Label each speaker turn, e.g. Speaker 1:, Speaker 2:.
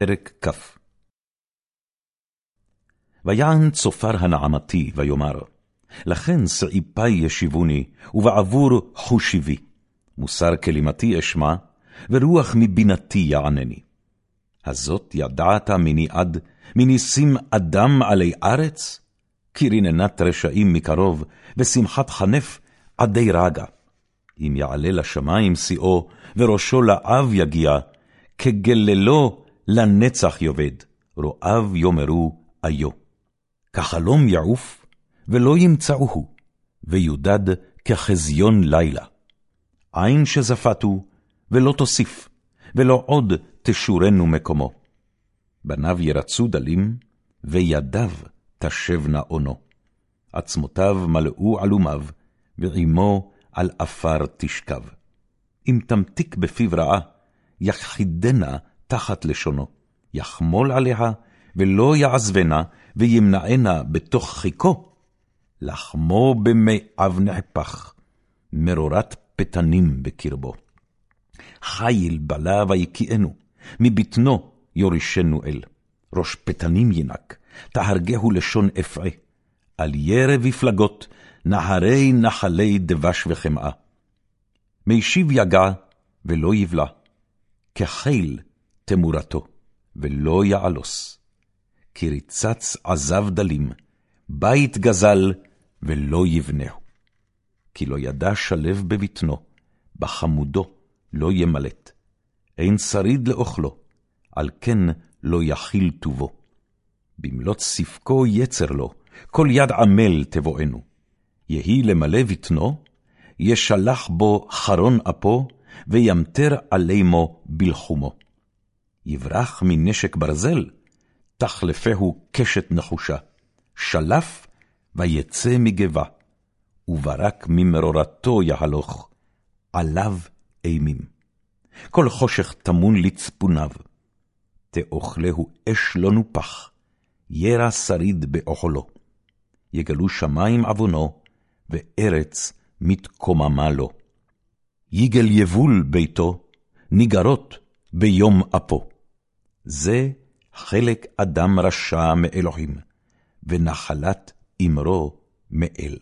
Speaker 1: פרק כ. ויען צופר הנעמתי, ויאמר, לכן שעיפי ישיבוני, ובעבור חושיבי. מוסר כלימתי אשמע, ורוח מבינתי יענני. הזאת ידעת מני עד, מניסים אדם עלי ארץ? כי רננת רשעים מקרוב, ושמחת חנף עדי רגע. אם יעלה לשמים שיאו, וראשו לאב יגיע, כגללו לנצח יאבד, רואיו יאמרו איו. כחלום יעוף, ולא ימצאוהו, ויודד כחזיון לילה. עין שזפתו, ולא תוסיף, ולא עוד תשורנו מקומו. בניו ירצו דלים, וידיו תשבנה אונו. עצמותיו מלאו עלומיו, ועמו על עפר תשכב. אם תמתיק בפיו רעה, יכחידנה תחת לשונו, יחמול עליה, ולא יעזבנה, וימנענה בתוך חיכו, לחמו במי אב נהפך, מרורת פתנים בקרבו. חיל בלה ויקיאנו, מבטנו יורישנו אל. ראש פתנים ינק, תהרגהו לשון אפעה. על ירא בפלגות, נהרי נחלי דבש וחמאה. מישיב יגע, ולא יבלע, כחיל תמורתו, ולא יעלוס. כי ריצץ עזב דלים, בית גזל, ולא יבנהו. כי לא ידע שלב בבטנו, בחמודו לא ימלט. אין שריד לאוכלו, על כן לא יכיל טובו. במלאת ספקו יצר לו, כל יד עמל תבואנו. יהי למלא בטנו, ישלח בו חרון אפו, וימטר עלימו בלחומו. יברח מנשק ברזל, תחלפהו קשת נחושה, שלף ויצא מגבה, וברק ממרורתו יהלוך, עליו אימים. כל חושך טמון לצפוניו, תאכלהו אש לא נופח, ירע שריד באוכלו. יגלו שמים עוונו, וארץ מתקוממה לו. יגל יבול ביתו, ניגרות ביום אפו. זה חלק אדם רשע מאלוהים, ונחלת אמרו מאל.